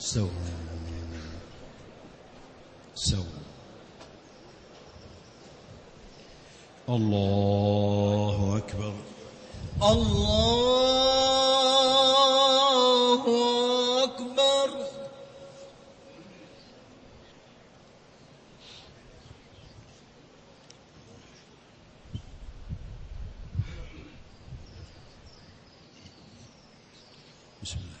سو سو الله أكبر الله أكبر بسم الله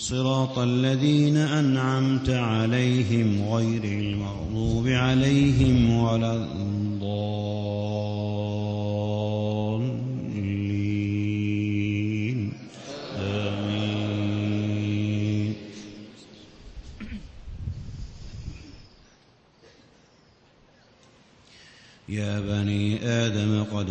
صراط الذين أنعمت عليهم غير المغضوب عليهم ولا الضالين. آمين. يا بني آدم قد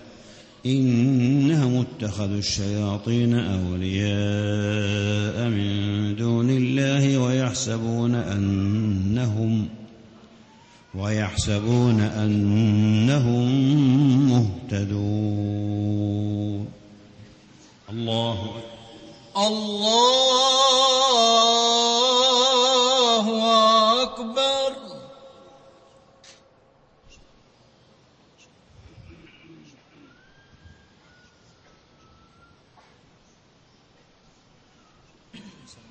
إنهم اتخذوا الشياطين أولياء من دون الله ويحسبون أنهم ويحسبون أنهم مهتدون. الله الله أكبر سمع